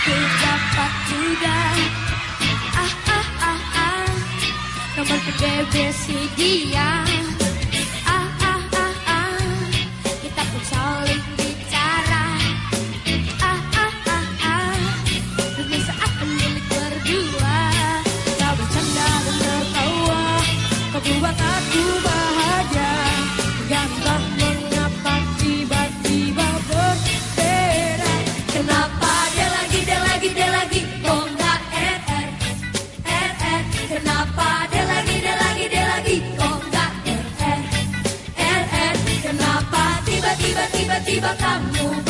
aku dapat juga. Ah ah ah ah. Nomor PDB si dia Ah ah ah ah. Kita pun saling bicara. Ah ah ah ah. Dunia saat milik berdua. Kau bercanda dan tertawa. Kau buat aku RR, RR Kenapa tiba-tiba, tiba-tiba kamu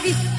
David.